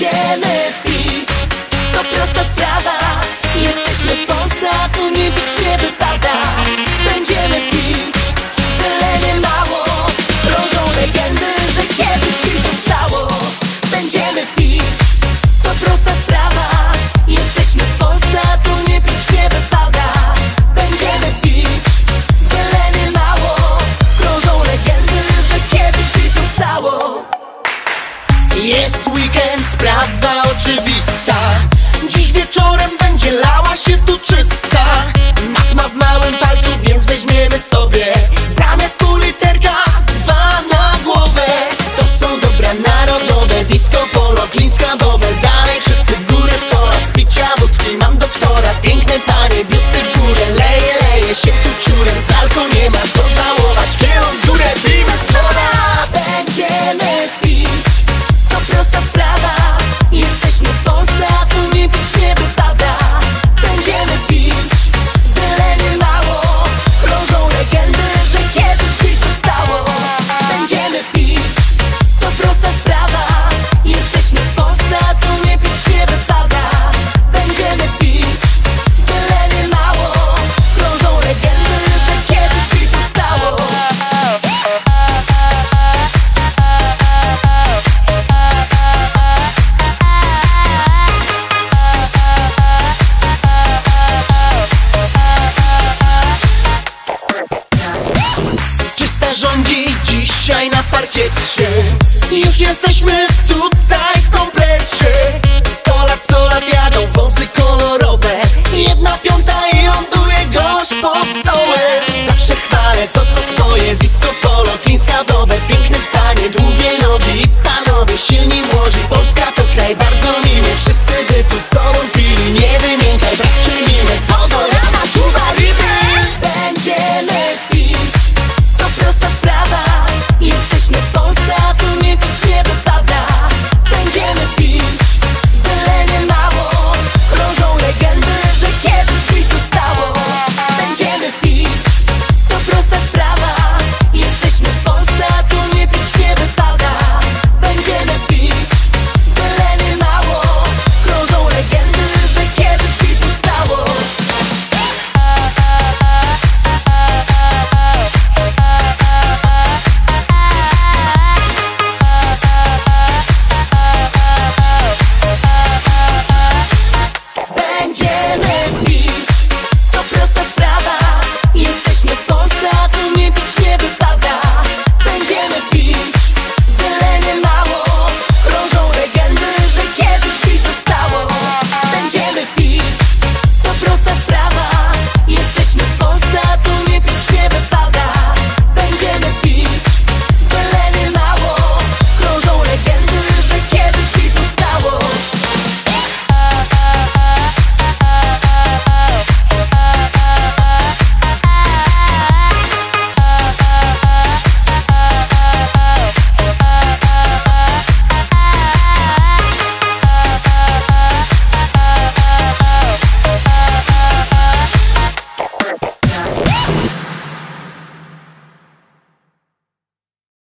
Yeah, Yeah. Dzisiaj na parkiecie Już jesteśmy tutaj